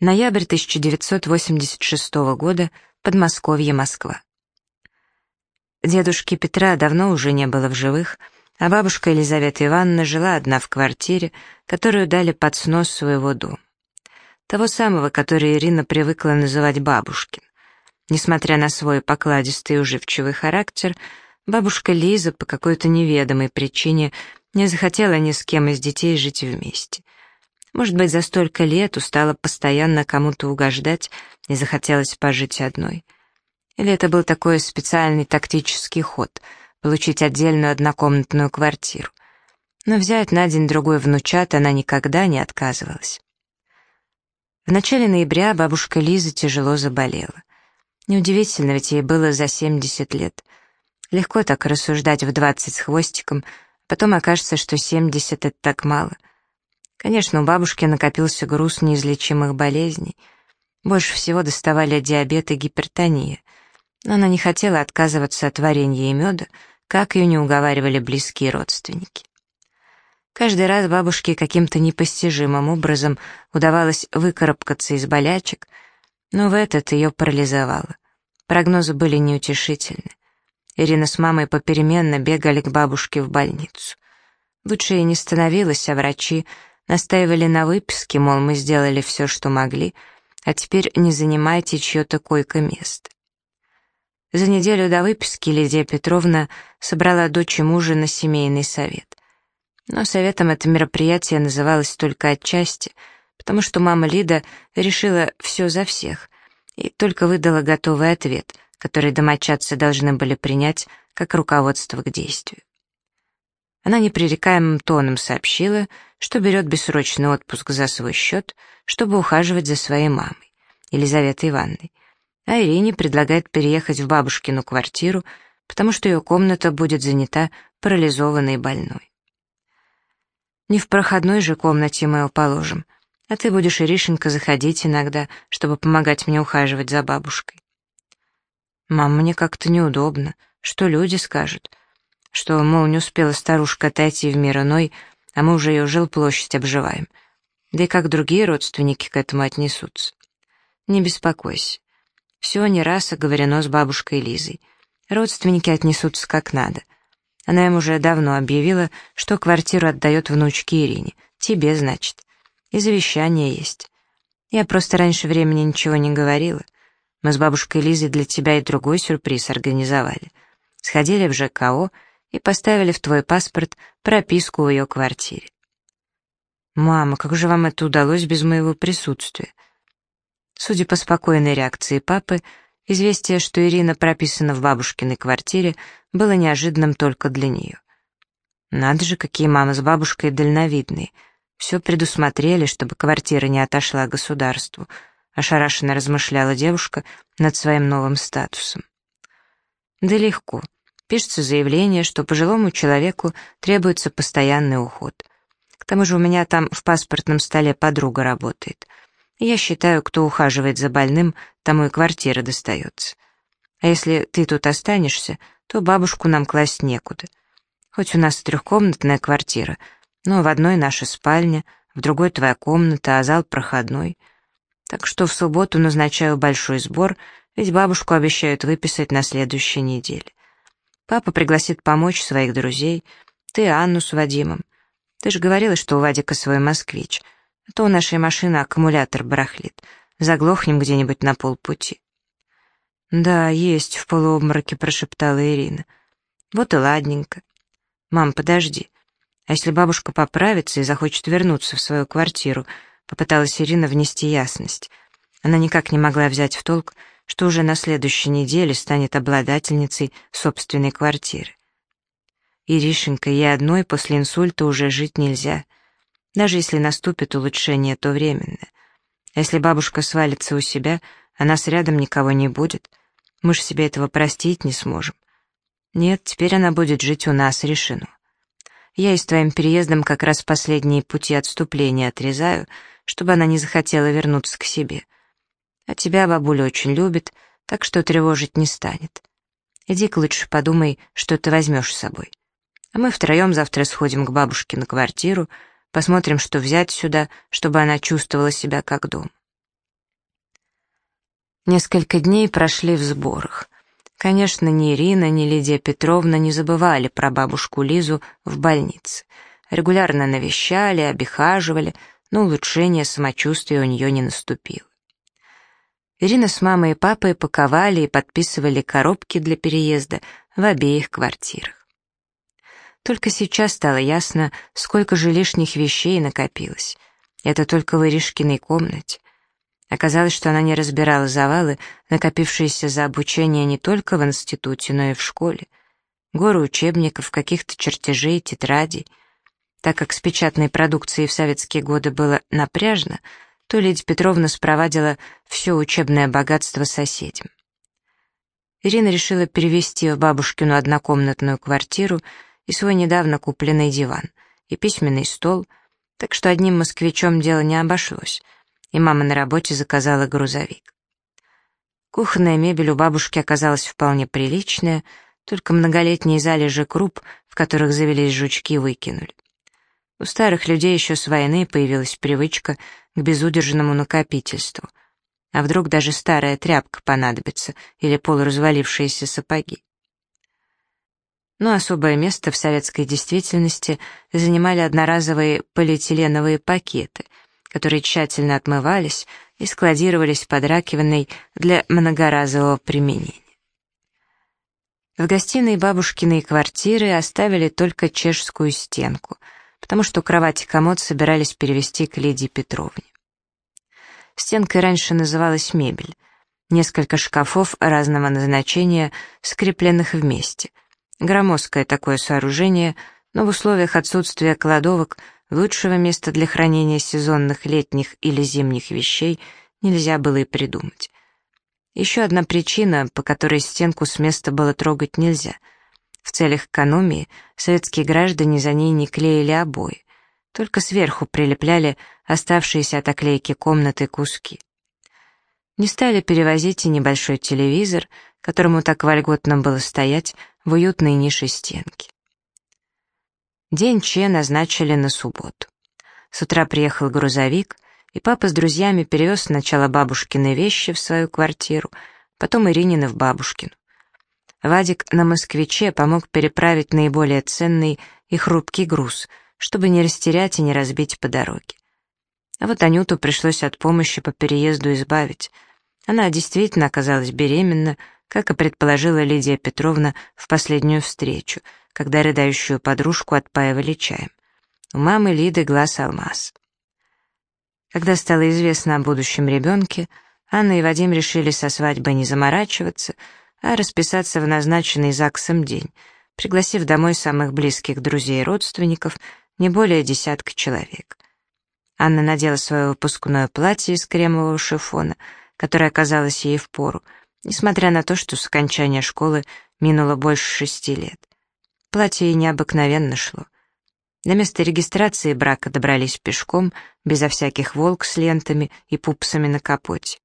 Ноябрь 1986 года, Подмосковье, Москва. Дедушки Петра давно уже не было в живых, а бабушка Елизавета Ивановна жила одна в квартире, которую дали под снос своего дома. Того самого, который Ирина привыкла называть бабушкин. Несмотря на свой покладистый и уживчивый характер, бабушка Лиза по какой-то неведомой причине не захотела ни с кем из детей жить вместе. Может быть, за столько лет устала постоянно кому-то угождать и захотелось пожить одной. Или это был такой специальный тактический ход — получить отдельную однокомнатную квартиру. Но взять на день-другой внучат она никогда не отказывалась. В начале ноября бабушка Лиза тяжело заболела. Неудивительно, ведь ей было за 70 лет. Легко так рассуждать в 20 с хвостиком, потом окажется, что 70 — это так мало. Конечно, у бабушки накопился груз неизлечимых болезней. Больше всего доставали диабет и гипертония. Но она не хотела отказываться от варенья и меда, как ее не уговаривали близкие родственники. Каждый раз бабушке каким-то непостижимым образом удавалось выкарабкаться из болячек, но в этот ее парализовало. Прогнозы были неутешительны. Ирина с мамой попеременно бегали к бабушке в больницу. Лучше ей не становилось, а врачи настаивали на выписке, мол, мы сделали все, что могли, а теперь не занимайте чье-то койко-место. За неделю до выписки Лидия Петровна собрала дочь и мужа на семейный совет. Но советом это мероприятие называлось только отчасти, потому что мама Лида решила все за всех и только выдала готовый ответ, который домочадцы должны были принять как руководство к действию. Она непререкаемым тоном сообщила, что берет бессрочный отпуск за свой счет, чтобы ухаживать за своей мамой, Елизаветой Ивановной, а Ирине предлагает переехать в бабушкину квартиру, потому что ее комната будет занята парализованной больной. Не в проходной же комнате мы его положим, а ты будешь, Иришенька, заходить иногда, чтобы помогать мне ухаживать за бабушкой. Мам, мне как-то неудобно. Что люди скажут? что, мол, не успела старушка отойти в мир иной, а мы уже ее жилплощадь обживаем. Да и как другие родственники к этому отнесутся. Не беспокойся. Все не раз оговорено с бабушкой Лизой. Родственники отнесутся как надо. Она им уже давно объявила, что квартиру отдает внучке Ирине. Тебе, значит. И завещание есть. Я просто раньше времени ничего не говорила. Мы с бабушкой Лизой для тебя и другой сюрприз организовали. Сходили в ЖКО и поставили в твой паспорт прописку в ее квартире. «Мама, как же вам это удалось без моего присутствия?» Судя по спокойной реакции папы, известие, что Ирина прописана в бабушкиной квартире, было неожиданным только для нее. Надо же, какие мама с бабушкой дальновидные. Все предусмотрели, чтобы квартира не отошла государству, ошарашенно размышляла девушка над своим новым статусом. Да легко пишется заявление, что пожилому человеку требуется постоянный уход. К тому же у меня там в паспортном столе подруга работает. Я считаю, кто ухаживает за больным, тому и квартира достается. А если ты тут останешься, то бабушку нам класть некуда. Хоть у нас трехкомнатная квартира, но в одной наша спальня, в другой твоя комната, а зал проходной. Так что в субботу назначаю большой сбор, ведь бабушку обещают выписать на следующей неделе. Папа пригласит помочь своих друзей. Ты Анну с Вадимом. Ты же говорила, что у Вадика свой москвич. А то у нашей машины аккумулятор барахлит. Заглохнем где-нибудь на полпути. «Да, есть», — в полуобмороке прошептала Ирина. «Вот и ладненько. Мам, подожди. А если бабушка поправится и захочет вернуться в свою квартиру?» Попыталась Ирина внести ясность. Она никак не могла взять в толк, что уже на следующей неделе станет обладательницей собственной квартиры. Иришенька, ей одной после инсульта уже жить нельзя. Даже если наступит улучшение, то временное. А если бабушка свалится у себя, а нас рядом никого не будет, мы же себе этого простить не сможем. Нет, теперь она будет жить у нас, решено. Я и с твоим переездом как раз последние пути отступления отрезаю, чтобы она не захотела вернуться к себе. А тебя бабуля очень любит, так что тревожить не станет. Иди-ка лучше подумай, что ты возьмешь с собой. А мы втроем завтра сходим к бабушке на квартиру, посмотрим, что взять сюда, чтобы она чувствовала себя как дом. Несколько дней прошли в сборах. Конечно, ни Ирина, ни Лидия Петровна не забывали про бабушку Лизу в больнице. Регулярно навещали, обихаживали, но улучшение самочувствия у нее не наступило. Ирина с мамой и папой паковали и подписывали коробки для переезда в обеих квартирах. Только сейчас стало ясно, сколько же лишних вещей накопилось. Это только в Иришкиной комнате. Оказалось, что она не разбирала завалы, накопившиеся за обучение не только в институте, но и в школе. Горы учебников, каких-то чертежей, тетрадей. Так как с печатной продукцией в советские годы было напряжно, то Лидия Петровна спровадила все учебное богатство соседям. Ирина решила перевести в бабушкину однокомнатную квартиру и свой недавно купленный диван, и письменный стол, так что одним москвичом дело не обошлось, и мама на работе заказала грузовик. Кухонная мебель у бабушки оказалась вполне приличная, только многолетние залежи круп, в которых завелись жучки, выкинули. У старых людей еще с войны появилась привычка к безудержному накопительству. А вдруг даже старая тряпка понадобится или полуразвалившиеся сапоги? Но особое место в советской действительности занимали одноразовые полиэтиленовые пакеты, которые тщательно отмывались и складировались под раковиной для многоразового применения. В гостиной бабушкиной квартиры оставили только чешскую стенку — потому что кровать и комод собирались перевести к Лидии Петровне. Стенкой раньше называлась мебель. Несколько шкафов разного назначения, скрепленных вместе. Громоздкое такое сооружение, но в условиях отсутствия кладовок лучшего места для хранения сезонных летних или зимних вещей нельзя было и придумать. Еще одна причина, по которой стенку с места было трогать нельзя — в целях экономии советские граждане за ней не клеили обои, только сверху прилепляли оставшиеся от оклейки комнаты куски. Не стали перевозить и небольшой телевизор, которому так вольготно было стоять в уютной нише стенки. День Че назначили на субботу. С утра приехал грузовик, и папа с друзьями перевез сначала бабушкины вещи в свою квартиру, потом Иринины в бабушкину. Вадик на «Москвиче» помог переправить наиболее ценный и хрупкий груз, чтобы не растерять и не разбить по дороге. А вот Анюту пришлось от помощи по переезду избавить. Она действительно оказалась беременна, как и предположила Лидия Петровна в последнюю встречу, когда рыдающую подружку отпаивали чаем. У мамы Лиды глаз алмаз. Когда стало известно о будущем ребенке, Анна и Вадим решили со свадьбой не заморачиваться — а расписаться в назначенный ЗАГСом день, пригласив домой самых близких друзей и родственников, не более десятка человек. Анна надела свое выпускное платье из кремового шифона, которое оказалось ей в пору, несмотря на то, что с окончания школы минуло больше шести лет. Платье ей необыкновенно шло. На место регистрации брака добрались пешком, безо всяких волк с лентами и пупсами на капоте.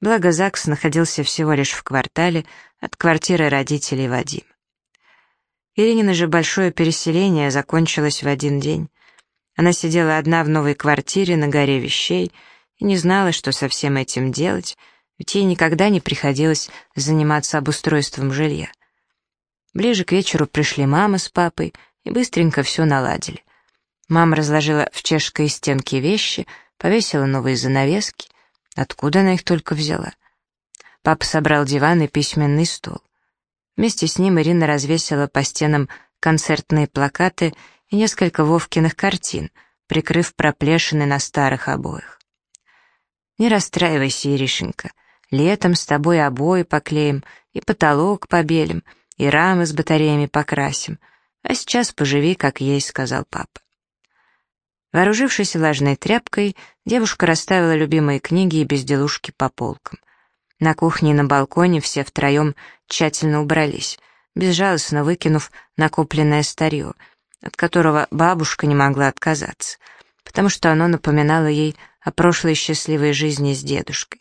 Благо ЗАГС находился всего лишь в квартале от квартиры родителей Вадима. Иринина же большое переселение закончилось в один день. Она сидела одна в новой квартире на горе вещей и не знала, что со всем этим делать, ведь ей никогда не приходилось заниматься обустройством жилья. Ближе к вечеру пришли мама с папой и быстренько все наладили. Мама разложила в чешской стенке вещи, повесила новые занавески, Откуда она их только взяла? Папа собрал диван и письменный стол. Вместе с ним Ирина развесила по стенам концертные плакаты и несколько Вовкиных картин, прикрыв проплешины на старых обоях. «Не расстраивайся, Иришенька. Летом с тобой обои поклеим, и потолок побелим, и рамы с батареями покрасим. А сейчас поживи, как есть», — сказал папа. Вооружившись влажной тряпкой, девушка расставила любимые книги и безделушки по полкам. На кухне и на балконе все втроем тщательно убрались, безжалостно выкинув накопленное старье, от которого бабушка не могла отказаться, потому что оно напоминало ей о прошлой счастливой жизни с дедушкой.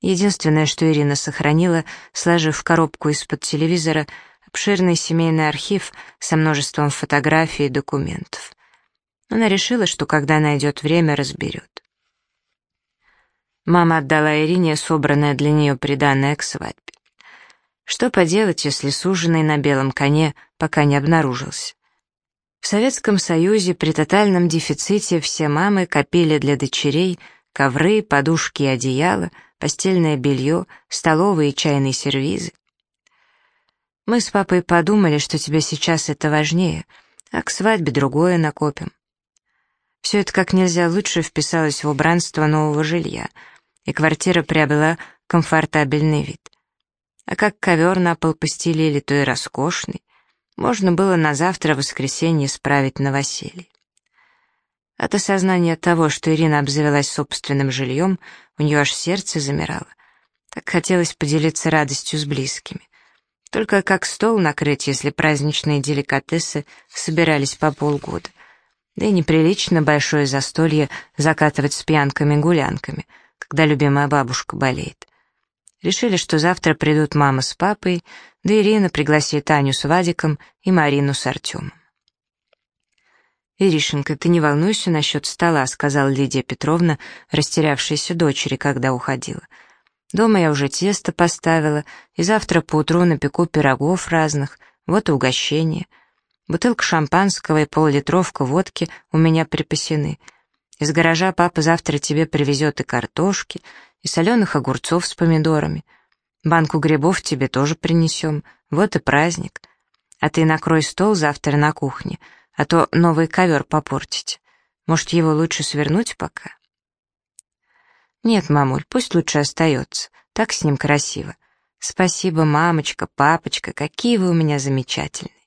Единственное, что Ирина сохранила, сложив в коробку из-под телевизора обширный семейный архив со множеством фотографий и документов. Она решила, что когда найдет время, разберет. Мама отдала Ирине собранное для нее приданное к свадьбе. Что поделать, если суженый на белом коне пока не обнаружился? В Советском Союзе при тотальном дефиците все мамы копили для дочерей ковры, подушки и одеяла, постельное белье, столовые и чайные сервизы. Мы с папой подумали, что тебе сейчас это важнее, а к свадьбе другое накопим. Все это как нельзя лучше вписалось в убранство нового жилья, и квартира приобрела комфортабельный вид. А как ковер на пол постелили, то и роскошный. Можно было на завтра, воскресенье, справить новоселье. От осознания того, что Ирина обзавелась собственным жильем, у нее аж сердце замирало. Так хотелось поделиться радостью с близкими. Только как стол накрыть, если праздничные деликатесы собирались по полгода? Да и неприлично большое застолье закатывать с пьянками-гулянками, когда любимая бабушка болеет. Решили, что завтра придут мама с папой, да Ирина пригласит Таню с Вадиком и Марину с Артемом. «Иришенька, ты не волнуйся насчет стола», — сказала Лидия Петровна, растерявшаяся дочери, когда уходила. Дома я уже тесто поставила, и завтра поутру напеку пирогов разных, вот и угощение. Бутылка шампанского и пол-литровка водки у меня припасены. Из гаража папа завтра тебе привезет и картошки, и соленых огурцов с помидорами. Банку грибов тебе тоже принесем, вот и праздник. А ты накрой стол завтра на кухне, а то новый ковер попортите. Может, его лучше свернуть пока?» «Нет, мамуль, пусть лучше остается. Так с ним красиво. Спасибо, мамочка, папочка, какие вы у меня замечательные».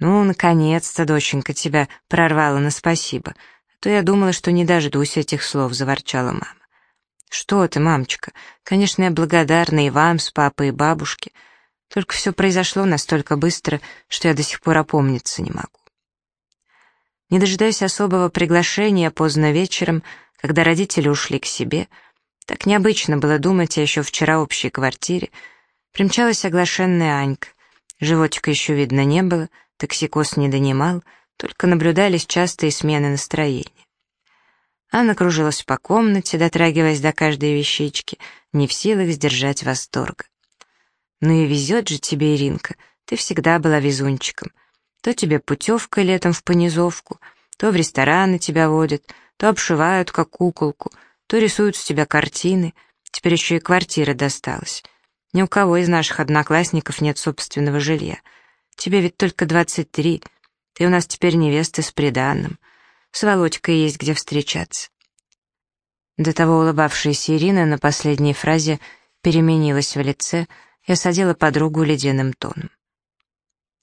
«Ну, наконец-то, доченька, тебя прорвала на спасибо. А то я думала, что не дождусь этих слов», — заворчала мама. «Что ты, мамочка? Конечно, я благодарна и вам с папой, и бабушке. Только все произошло настолько быстро, что я до сих пор опомниться не могу». Не дожидаясь особого приглашения, поздно вечером когда родители ушли к себе, так необычно было думать о еще вчера общей квартире, примчалась оглашенная Анька. Животика еще видно не было, токсикоз не донимал, только наблюдались частые смены настроения. Анна кружилась по комнате, дотрагиваясь до каждой вещички, не в силах сдержать восторга. «Ну и везет же тебе, Иринка, ты всегда была везунчиком. То тебе путевка летом в понизовку, то в рестораны тебя водят, то обшивают, как куколку, то рисуют с тебя картины, теперь еще и квартира досталась. Ни у кого из наших одноклассников нет собственного жилья. Тебе ведь только двадцать три, ты у нас теперь невеста с приданным. С Володькой есть где встречаться. До того улыбавшаяся Ирина на последней фразе переменилась в лице и осадила подругу ледяным тоном.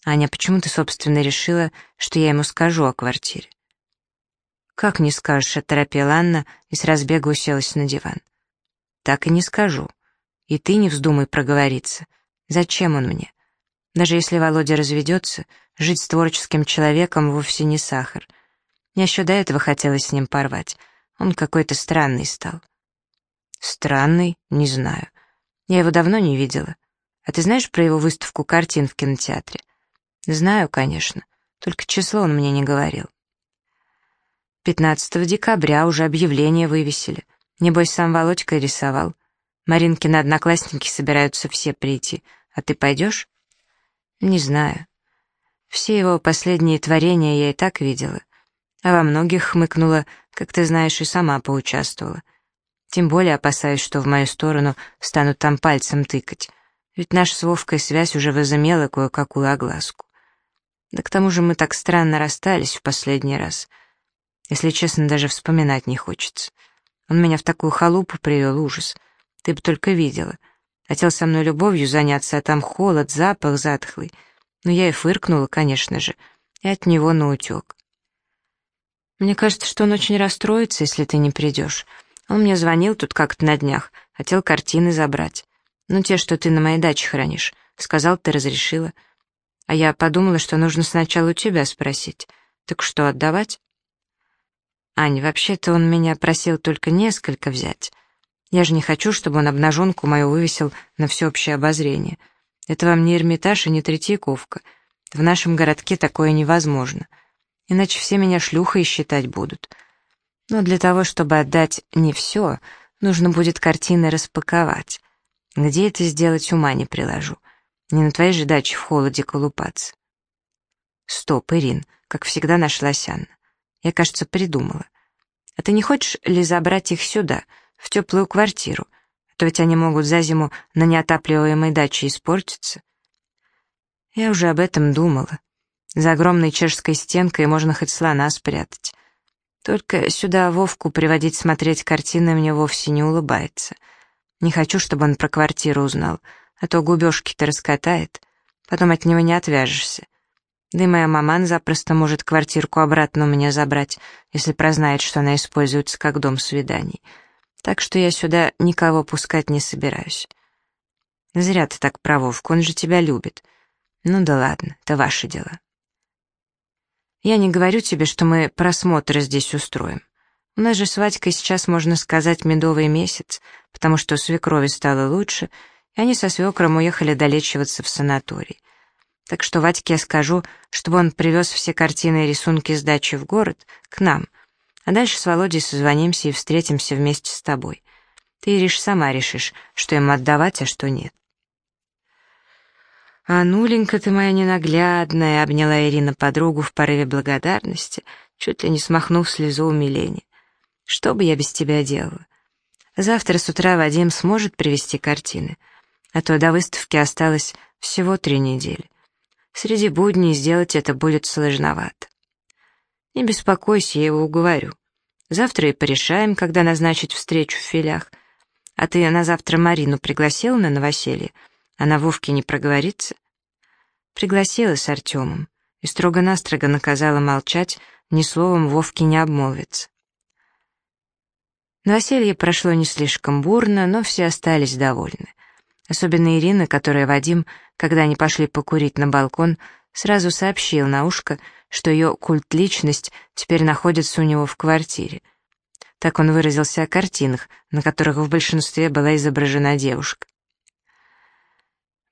«Аня, почему ты, собственно, решила, что я ему скажу о квартире?» «Как не скажешь», — оторопела Анна и с разбега уселась на диван. «Так и не скажу. И ты не вздумай проговориться. Зачем он мне? Даже если Володя разведется, жить с творческим человеком вовсе не сахар. Мне еще до этого хотелось с ним порвать. Он какой-то странный стал». «Странный? Не знаю. Я его давно не видела. А ты знаешь про его выставку картин в кинотеатре?» «Знаю, конечно. Только число он мне не говорил». 15 декабря уже объявление вывесили. Небось, сам Володька рисовал. Маринкины одноклассники собираются все прийти. А ты пойдешь? Не знаю. Все его последние творения я и так видела. А во многих хмыкнула, как ты знаешь, и сама поучаствовала. Тем более опасаюсь, что в мою сторону станут там пальцем тыкать. Ведь наша с Вовкой связь уже возымела кое-какую огласку. Да к тому же мы так странно расстались в последний раз — если честно, даже вспоминать не хочется. Он меня в такую халупу привел, ужас. Ты бы только видела. Хотел со мной любовью заняться, а там холод, запах затхлый. Но я и фыркнула, конечно же, и от него наутек. Мне кажется, что он очень расстроится, если ты не придешь. Он мне звонил тут как-то на днях, хотел картины забрать. Ну, те, что ты на моей даче хранишь. Сказал, ты разрешила. А я подумала, что нужно сначала у тебя спросить. Так что, отдавать? «Ань, вообще-то он меня просил только несколько взять. Я же не хочу, чтобы он обнаженку мою вывесил на всеобщее обозрение. Это вам не Эрмитаж и не Третьяковка. В нашем городке такое невозможно. Иначе все меня шлюхой считать будут. Но для того, чтобы отдать не все, Нужно будет картины распаковать. Где это сделать, ума не приложу. Не на твоей же даче в холоде колупаться. Стоп, Ирин, как всегда нашлась Анна. Я, кажется, придумала. А ты не хочешь ли забрать их сюда, в теплую квартиру? А то ведь они могут за зиму на неотапливаемой даче испортиться. Я уже об этом думала. За огромной чешской стенкой можно хоть слона спрятать. Только сюда Вовку приводить смотреть картины мне вовсе не улыбается. Не хочу, чтобы он про квартиру узнал, а то губежки-то раскатает. Потом от него не отвяжешься. Да и моя маман запросто может квартирку обратно у меня забрать, если прознает, что она используется как дом свиданий. Так что я сюда никого пускать не собираюсь. Зря ты так про Вовку, он же тебя любит. Ну да ладно, это ваши дела. Я не говорю тебе, что мы просмотры здесь устроим. У нас же с Вадькой сейчас, можно сказать, медовый месяц, потому что свекрови стало лучше, и они со свекром уехали долечиваться в санаторий. Так что Вадьке я скажу, чтобы он привез все картины и рисунки с дачи в город, к нам. А дальше с Володей созвонимся и встретимся вместе с тобой. Ты, Ириш, сама решишь, что ему отдавать, а что нет. «А нуленька ты моя ненаглядная», — обняла Ирина подругу в порыве благодарности, чуть ли не смахнув слезу умиления. «Что бы я без тебя делала? Завтра с утра Вадим сможет привезти картины, а то до выставки осталось всего три недели. Среди будней сделать это будет сложновато. Не беспокойся, я его уговорю. Завтра и порешаем, когда назначить встречу в филях. А ты на завтра Марину пригласила на новоселье? Она Вовке не проговорится? Пригласила с Артемом и строго-настрого наказала молчать, ни словом Вовке не обмолвиться. Новоселье прошло не слишком бурно, но все остались довольны. Особенно Ирина, которая Вадим, когда они пошли покурить на балкон, сразу сообщил на ушко, что ее культ-личность теперь находится у него в квартире. Так он выразился о картинах, на которых в большинстве была изображена девушка.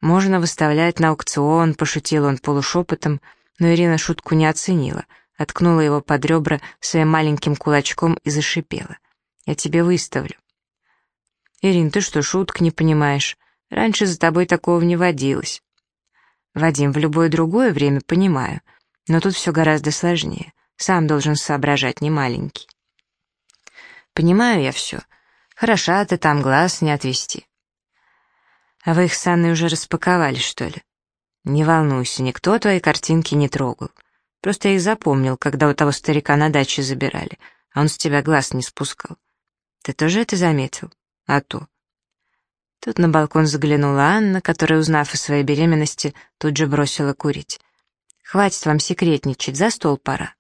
«Можно выставлять на аукцион», — пошутил он полушепотом, но Ирина шутку не оценила, откнула его под ребра своим маленьким кулачком и зашипела. «Я тебе выставлю». «Ирин, ты что, шуток не понимаешь? Раньше за тобой такого не водилось. Вадим, в любое другое время понимаю, но тут все гораздо сложнее. Сам должен соображать, не маленький. Понимаю я все. Хороша ты там, глаз не отвести. А вы их с Анной уже распаковали, что ли? Не волнуйся, никто твои картинки не трогал. Просто я их запомнил, когда у того старика на даче забирали, а он с тебя глаз не спускал. Ты тоже это заметил? А то. Тут на балкон заглянула Анна, которая, узнав о своей беременности, тут же бросила курить. «Хватит вам секретничать, за стол пора».